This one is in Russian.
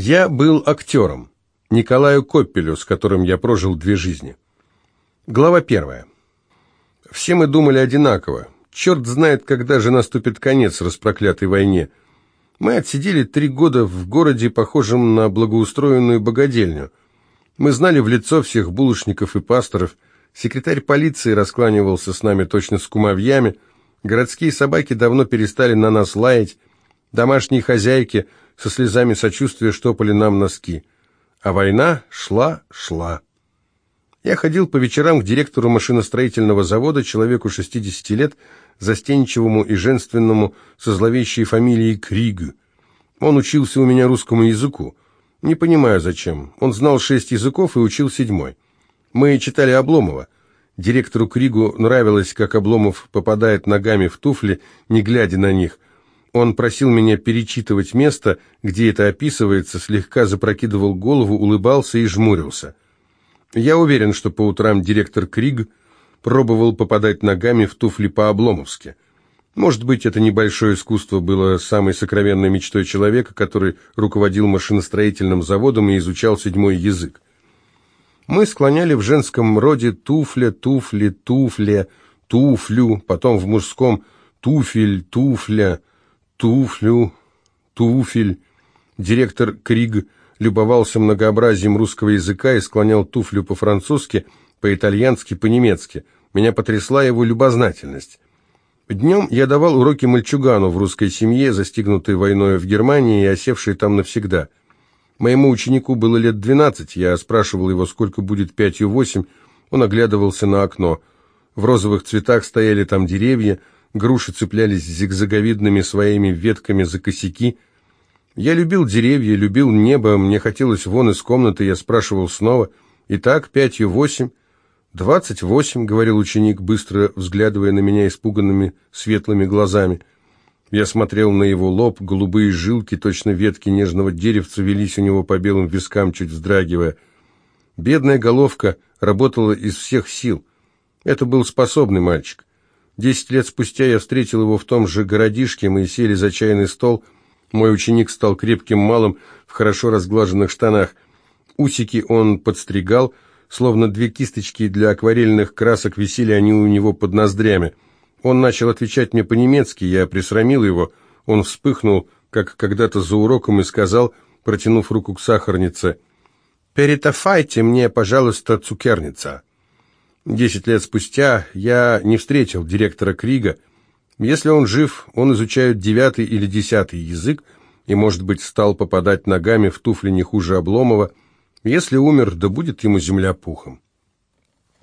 Я был актером, Николаю Коппелю, с которым я прожил две жизни. Глава первая. Все мы думали одинаково. Черт знает, когда же наступит конец распроклятой войне. Мы отсидели три года в городе, похожем на благоустроенную богадельню. Мы знали в лицо всех булочников и пасторов. Секретарь полиции раскланивался с нами точно с кумовьями. Городские собаки давно перестали на нас лаять. Домашние хозяйки со слезами сочувствия штопали нам носки. А война шла, шла. Я ходил по вечерам к директору машиностроительного завода, человеку 60 лет, застенчивому и женственному, со зловещей фамилией Криг. Он учился у меня русскому языку. Не понимаю, зачем. Он знал шесть языков и учил седьмой. Мы читали Обломова. Директору Кригу нравилось, как Обломов попадает ногами в туфли, не глядя на них. Он просил меня перечитывать место, где это описывается, слегка запрокидывал голову, улыбался и жмурился. Я уверен, что по утрам директор Криг пробовал попадать ногами в туфли по-обломовски. Может быть, это небольшое искусство было самой сокровенной мечтой человека, который руководил машиностроительным заводом и изучал седьмой язык. Мы склоняли в женском роде туфля, туфли, туфля, туфлю, потом в мужском туфель, туфля, туфлю, туфель. Директор Криг любовался многообразием русского языка и склонял туфлю по-французски, по-итальянски, по-немецки. Меня потрясла его любознательность. Днем я давал уроки мальчугану в русской семье, застигнутой войной в Германии и осевшей там навсегда. Моему ученику было лет двенадцать, я спрашивал его, сколько будет пятью восемь, он оглядывался на окно. В розовых цветах стояли там деревья, груши цеплялись зигзаговидными своими ветками за косяки, я любил деревья, любил небо, мне хотелось вон из комнаты, я спрашивал снова. «Итак, пятью восемь?» «Двадцать восемь», — говорил ученик, быстро взглядывая на меня испуганными светлыми глазами. Я смотрел на его лоб, голубые жилки, точно ветки нежного деревца, велись у него по белым вискам, чуть вздрагивая. Бедная головка работала из всех сил. Это был способный мальчик. Десять лет спустя я встретил его в том же городишке, мы сели за чайный стол — мой ученик стал крепким малым в хорошо разглаженных штанах. Усики он подстригал, словно две кисточки для акварельных красок висели они у него под ноздрями. Он начал отвечать мне по-немецки, я присрамил его. Он вспыхнул, как когда-то за уроком, и сказал, протянув руку к сахарнице, «Перетафайте мне, пожалуйста, цукерница». Десять лет спустя я не встретил директора Крига, если он жив, он изучает девятый или десятый язык и, может быть, стал попадать ногами в туфли не хуже Обломова. Если умер, да будет ему земля пухом.